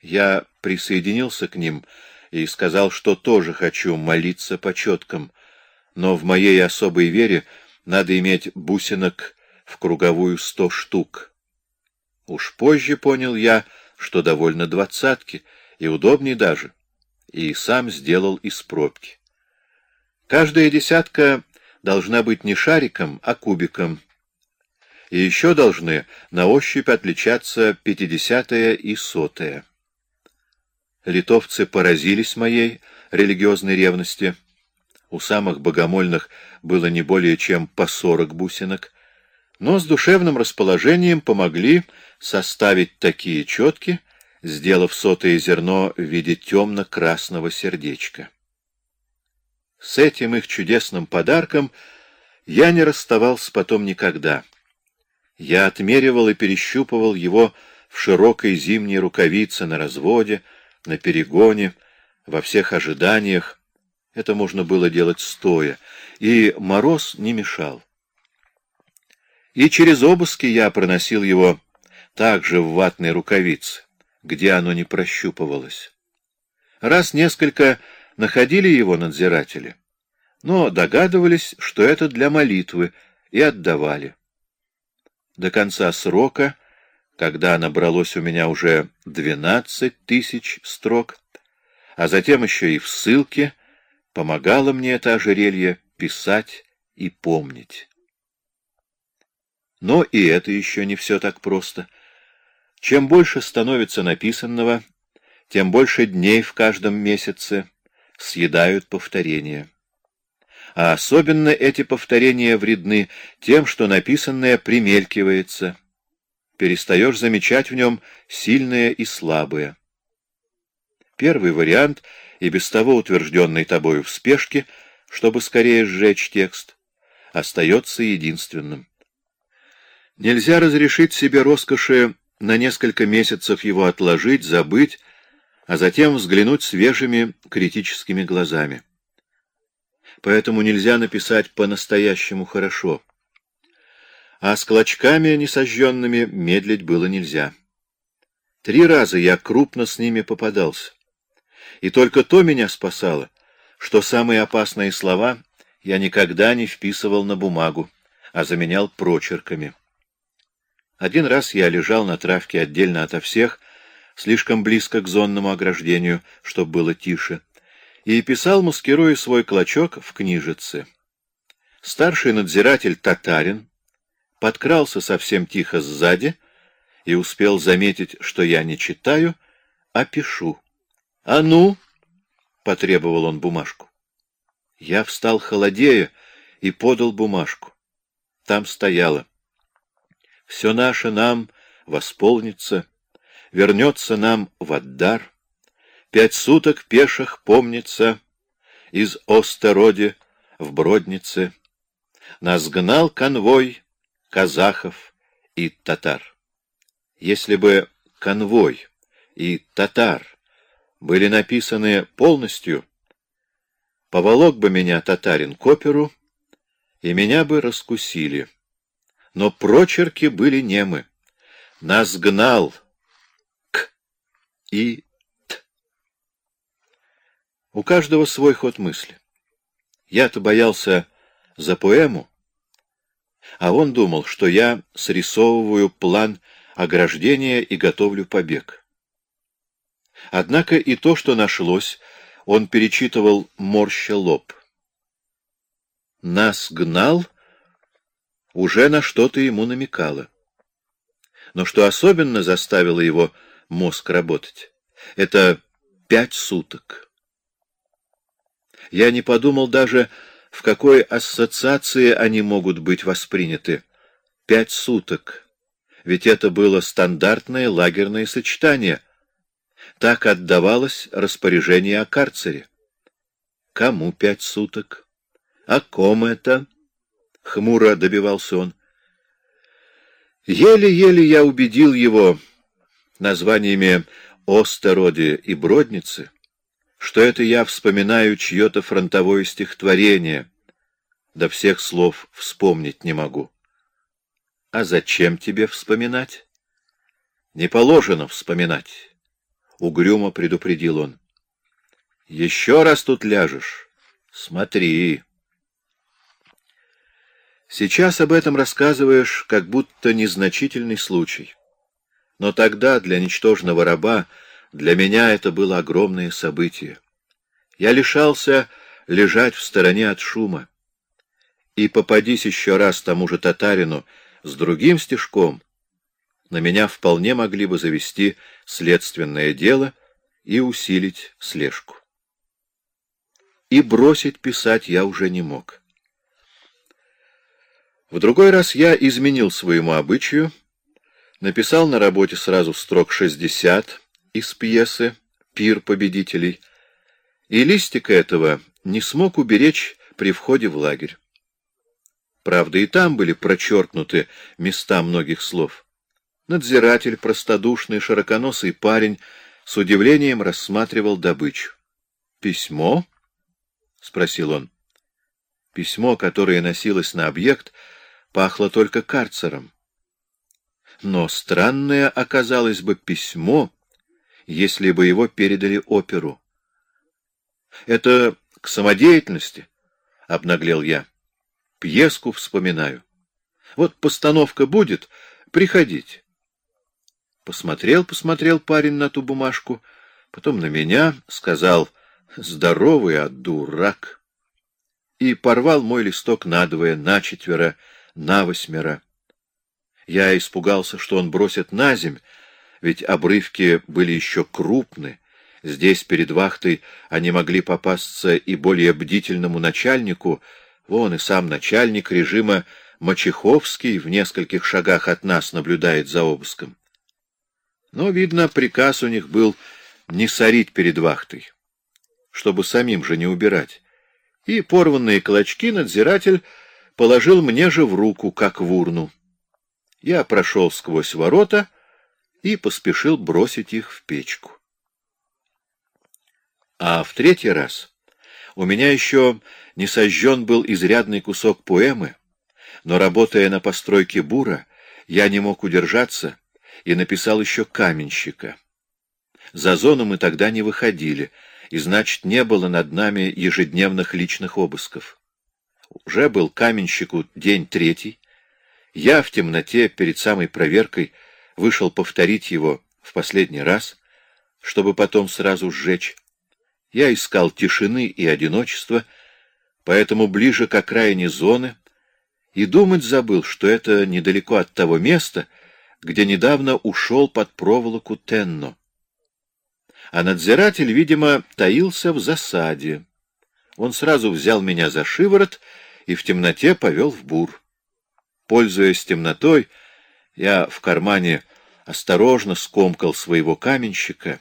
Я присоединился к ним и сказал, что тоже хочу молиться по четкам, но в моей особой вере надо иметь бусинок в круговую сто штук. Уж позже понял я, что довольно двадцатки, и удобней даже, и сам сделал из пробки. Каждая десятка должна быть не шариком, а кубиком. И еще должны на ощупь отличаться пятидесятая и сотая. Литовцы поразились моей религиозной ревности. У самых богомольных было не более чем по сорок бусинок, но с душевным расположением помогли составить такие четки, сделав сотое зерно в виде темно-красного сердечка. С этим их чудесным подарком я не расставался потом никогда. Я отмеривал и перещупывал его в широкой зимней рукавице на разводе, на перегоне, во всех ожиданиях. Это можно было делать стоя, и мороз не мешал. И через обыски я проносил его также в ватной рукавице, где оно не прощупывалось. Раз несколько находили его надзиратели, но догадывались, что это для молитвы, и отдавали. До конца срока, когда набралось у меня уже двенадцать тысяч строк, а затем еще и в ссылке, помогало мне это ожерелье писать и помнить. Но и это еще не все так просто. Чем больше становится написанного, тем больше дней в каждом месяце съедают повторения. А особенно эти повторения вредны тем, что написанное примелькивается. Перестаешь замечать в нем сильное и слабое. Первый вариант, и без того утвержденный тобою в спешке, чтобы скорее сжечь текст, остается единственным. Нельзя разрешить себе роскоши на несколько месяцев его отложить, забыть, а затем взглянуть свежими критическими глазами. Поэтому нельзя написать по-настоящему хорошо. А с клочками несожженными медлить было нельзя. Три раза я крупно с ними попадался. И только то меня спасало, что самые опасные слова я никогда не вписывал на бумагу, а заменял прочерками. Один раз я лежал на травке отдельно ото всех, слишком близко к зонному ограждению, чтобы было тише, и писал, маскируя свой клочок в книжице. Старший надзиратель татарин подкрался совсем тихо сзади и успел заметить, что я не читаю, а пишу. — А ну! — потребовал он бумажку. Я встал холодея и подал бумажку. Там стояло. Все наше нам восполнится, вернется нам в отдар. Пять суток пеших помнится из Остероди в Броднице. Нас гнал конвой казахов и татар. Если бы конвой и татар были написаны полностью, поволок бы меня татарин к оперу, и меня бы раскусили но прочерки были немы. Нас гнал к и т. У каждого свой ход мысли. Я-то боялся за поэму, а он думал, что я срисовываю план ограждения и готовлю побег. Однако и то, что нашлось, он перечитывал морща лоб. Нас гнал — уже на что-то ему намекало. Но что особенно заставило его мозг работать, это пять суток. Я не подумал даже, в какой ассоциации они могут быть восприняты. Пять суток. Ведь это было стандартное лагерное сочетание. Так отдавалось распоряжение о карцере. Кому пять суток? О ком это? — хмуро добивался он. Еле-еле я убедил его названиями Остероди и Бродницы, что это я вспоминаю чье-то фронтовое стихотворение, да всех слов вспомнить не могу. А зачем тебе вспоминать? Не положено вспоминать. угрюмо предупредил он. Еще раз тут ляжешь. Смотри. Сейчас об этом рассказываешь, как будто незначительный случай. Но тогда для ничтожного раба, для меня это было огромное событие. Я лишался лежать в стороне от шума. И попадись еще раз тому же татарину с другим стежком, на меня вполне могли бы завести следственное дело и усилить слежку. И бросить писать я уже не мог. В другой раз я изменил своему обычаю, написал на работе сразу строк 60 из пьесы «Пир победителей», и листика этого не смог уберечь при входе в лагерь. Правда, и там были прочеркнуты места многих слов. Надзиратель, простодушный, широконосый парень, с удивлением рассматривал добычу. «Письмо?» — спросил он. Письмо, которое носилось на объект, пахло только карцером. Но странное оказалось бы письмо, если бы его передали оперу. — Это к самодеятельности, — обнаглел я. — Пьеску вспоминаю. Вот постановка будет, приходить. Посмотрел, посмотрел парень на ту бумажку, потом на меня, сказал «Здоровый, а дурак!» и порвал мой листок надвое, начетверо, навосьмеро. Я испугался, что он бросит на земь, ведь обрывки были еще крупны. Здесь, перед вахтой, они могли попасться и более бдительному начальнику, вон и сам начальник режима Мачеховский в нескольких шагах от нас наблюдает за обыском. Но, видно, приказ у них был не сорить перед вахтой, чтобы самим же не убирать. И порванные клочки надзиратель положил мне же в руку, как в урну. Я прошел сквозь ворота и поспешил бросить их в печку. А в третий раз у меня еще не сожжен был изрядный кусок поэмы, но, работая на постройке бура, я не мог удержаться и написал еще каменщика. За зону мы тогда не выходили, и, значит, не было над нами ежедневных личных обысков. Уже был каменщику день третий. Я в темноте перед самой проверкой вышел повторить его в последний раз, чтобы потом сразу сжечь. Я искал тишины и одиночества, поэтому ближе к окраине зоны, и думать забыл, что это недалеко от того места, где недавно ушел под проволоку Тенно. А надзиратель, видимо, таился в засаде. Он сразу взял меня за шиворот и в темноте повел в бур. Пользуясь темнотой, я в кармане осторожно скомкал своего каменщика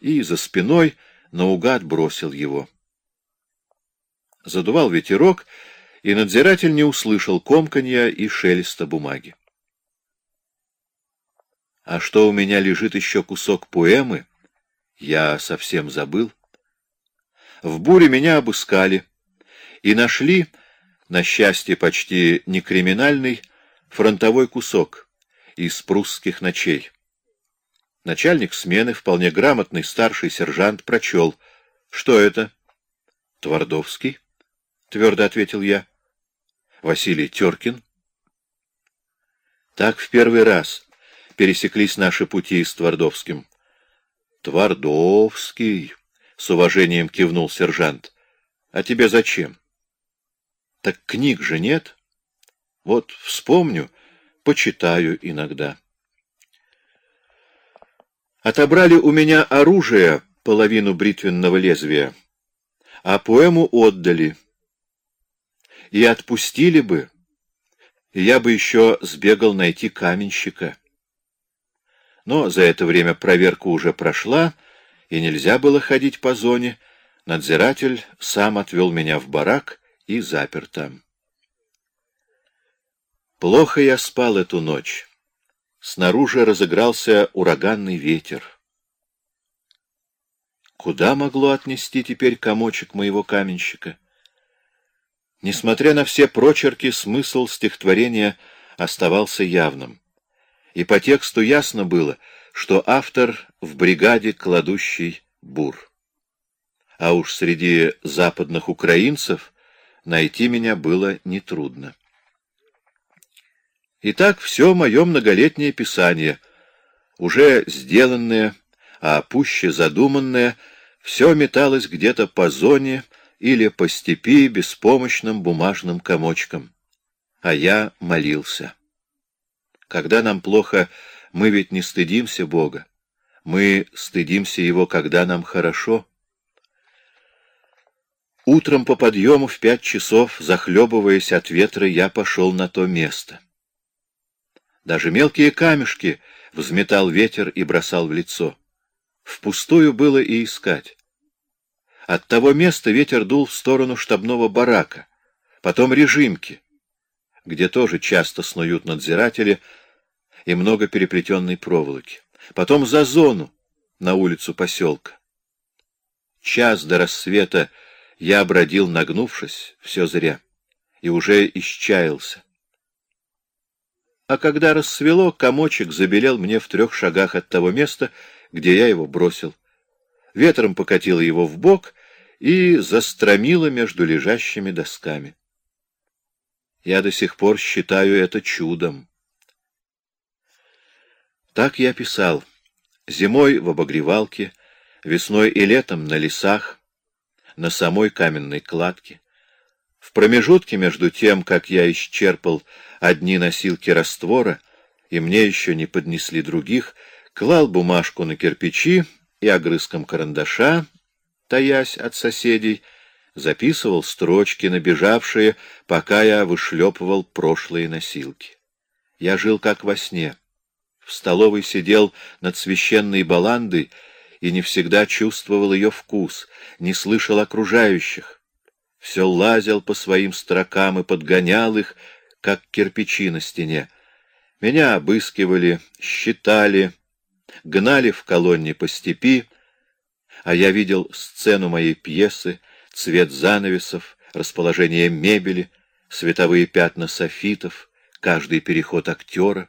и за спиной наугад бросил его. Задувал ветерок, и надзиратель не услышал комканья и шелеста бумаги. А что у меня лежит еще кусок поэмы, я совсем забыл. В буре меня обыскали и нашли, на счастье почти не криминальный, фронтовой кусок из прусских ночей. Начальник смены, вполне грамотный старший сержант, прочел. — Что это? — Твардовский, — твердо ответил я. — Василий Теркин. Так в первый раз пересеклись наши пути с Твардовским. Твардовский, с уважением кивнул сержант. А тебе зачем? Так книг же нет. Вот вспомню, почитаю иногда. Отобрали у меня оружие, половину бритвенного лезвия, а поэму отдали. И отпустили бы, я бы еще сбегал найти каменщика. Но за это время проверка уже прошла, и нельзя было ходить по зоне. Надзиратель сам отвел меня в барак и запер там. Плохо я спал эту ночь. Снаружи разыгрался ураганный ветер. Куда могло отнести теперь комочек моего каменщика? Несмотря на все прочерки, смысл стихотворения оставался явным и по тексту ясно было, что автор в бригаде кладущий бур. А уж среди западных украинцев найти меня было нетрудно. Итак, все мое многолетнее писание, уже сделанное, а пуще задуманное, все металось где-то по зоне или по степи беспомощным бумажным комочком. А я молился. Когда нам плохо, мы ведь не стыдимся Бога. Мы стыдимся Его, когда нам хорошо. Утром по подъему в пять часов, захлебываясь от ветра, я пошел на то место. Даже мелкие камешки взметал ветер и бросал в лицо. Впустую было и искать. От того места ветер дул в сторону штабного барака, потом режимки, где тоже часто снуют надзиратели и много переплетенной проволоки, потом за зону на улицу поселка. Час до рассвета я бродил, нагнувшись, все зря, и уже исчаялся. А когда рассвело, комочек забелел мне в трех шагах от того места, где я его бросил. Ветром покатило его в бок и застромило между лежащими досками. Я до сих пор считаю это чудом. Так я писал. Зимой в обогревалке, весной и летом на лесах, на самой каменной кладке. В промежутке между тем, как я исчерпал одни носилки раствора, и мне еще не поднесли других, клал бумажку на кирпичи и огрызком карандаша, таясь от соседей, записывал строчки, набежавшие, пока я вышлепывал прошлые носилки. Я жил как во сне. В столовой сидел над священной баландой и не всегда чувствовал ее вкус, не слышал окружающих. Все лазил по своим строкам и подгонял их, как кирпичи на стене. Меня обыскивали, считали, гнали в колонне по степи, а я видел сцену моей пьесы, цвет занавесов, расположение мебели, световые пятна софитов, каждый переход актера.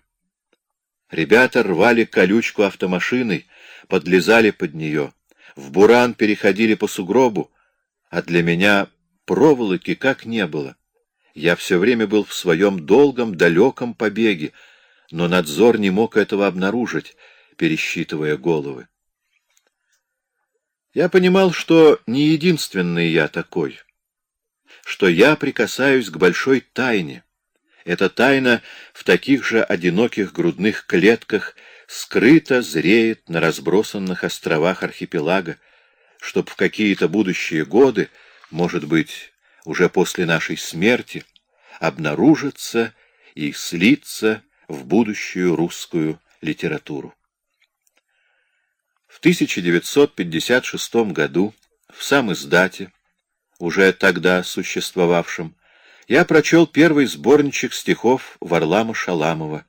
Ребята рвали колючку автомашиной, подлезали под нее, в буран переходили по сугробу, а для меня проволоки как не было. Я все время был в своем долгом, далеком побеге, но надзор не мог этого обнаружить, пересчитывая головы. Я понимал, что не единственный я такой, что я прикасаюсь к большой тайне. Эта тайна в таких же одиноких грудных клетках скрыто зреет на разбросанных островах архипелага, чтоб в какие-то будущие годы, может быть, уже после нашей смерти, обнаружиться и слиться в будущую русскую литературу. В 1956 году в сам издате, уже тогда существовавшем, я прочел первый сборничек стихов Варлама Шаламова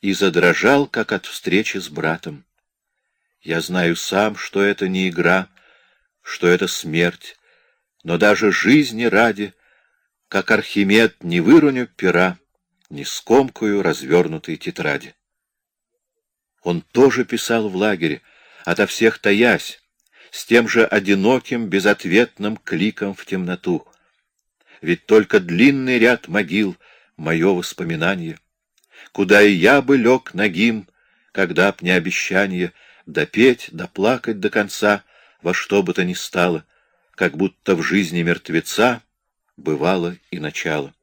и задрожал, как от встречи с братом. Я знаю сам, что это не игра, что это смерть, но даже жизни ради, как Архимед, не выроню пера, не скомкую развернутой тетради. Он тоже писал в лагере, ото всех таясь, с тем же одиноким, безответным кликом в темноту. Ведь только длинный ряд могил — мое воспоминание, куда и я бы лег нагим, когда б не обещание допеть, доплакать до конца, во что бы то ни стало, как будто в жизни мертвеца бывало и начало.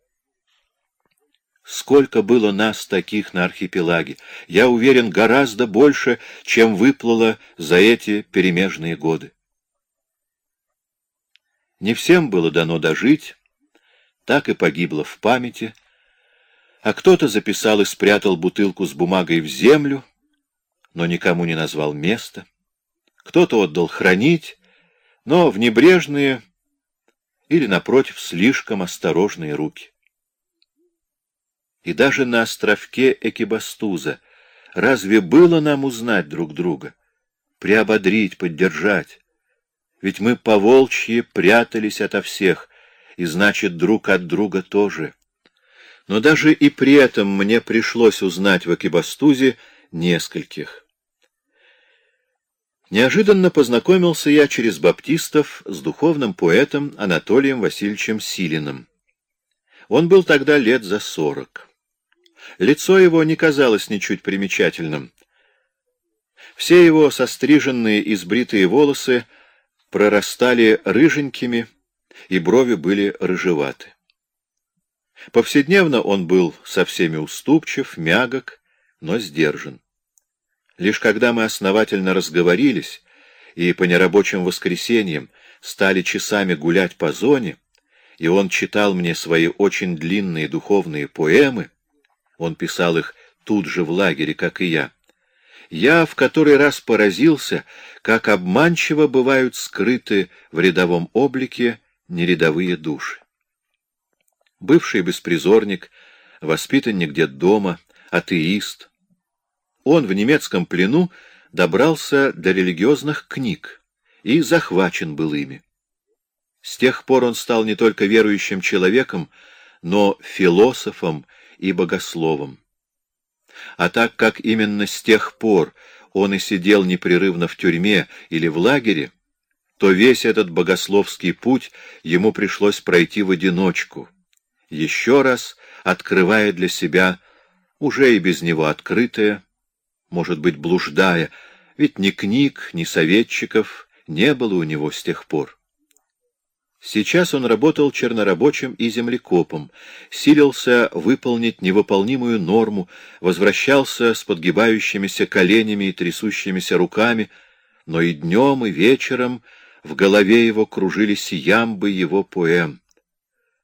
Сколько было нас таких на архипелаге, я уверен, гораздо больше, чем выплыло за эти перемежные годы. Не всем было дано дожить, так и погибло в памяти, а кто-то записал и спрятал бутылку с бумагой в землю, но никому не назвал места, кто-то отдал хранить, но в небрежные или, напротив, слишком осторожные руки. И даже на островке Экибастуза разве было нам узнать друг друга, приободрить, поддержать? Ведь мы по-волчьи прятались ото всех, и, значит, друг от друга тоже. Но даже и при этом мне пришлось узнать в Экибастузе нескольких. Неожиданно познакомился я через баптистов с духовным поэтом Анатолием Васильевичем Силиным. Он был тогда лет за сорок. Лицо его не казалось ничуть примечательным. Все его состриженные и сбритые волосы прорастали рыженькими, и брови были рыжеваты. Повседневно он был со всеми уступчив, мягок, но сдержан. Лишь когда мы основательно разговорились и по нерабочим воскресеньям стали часами гулять по зоне, и он читал мне свои очень длинные духовные поэмы, он писал их тут же в лагере, как и я, я в который раз поразился, как обманчиво бывают скрыты в рядовом облике нерядовые души. Бывший беспризорник, воспитанник детдома, атеист — он в немецком плену добрался до религиозных книг и захвачен был ими. С тех пор он стал не только верующим человеком, но философом и богословом. А так как именно с тех пор он и сидел непрерывно в тюрьме или в лагере, то весь этот богословский путь ему пришлось пройти в одиночку, еще раз открывая для себя уже и без него открытое, может быть, блуждая, ведь ни книг, ни советчиков не было у него с тех пор. Сейчас он работал чернорабочим и землекопом, силился выполнить невыполнимую норму, возвращался с подгибающимися коленями и трясущимися руками, но и днем, и вечером в голове его кружились ямбы его поэм.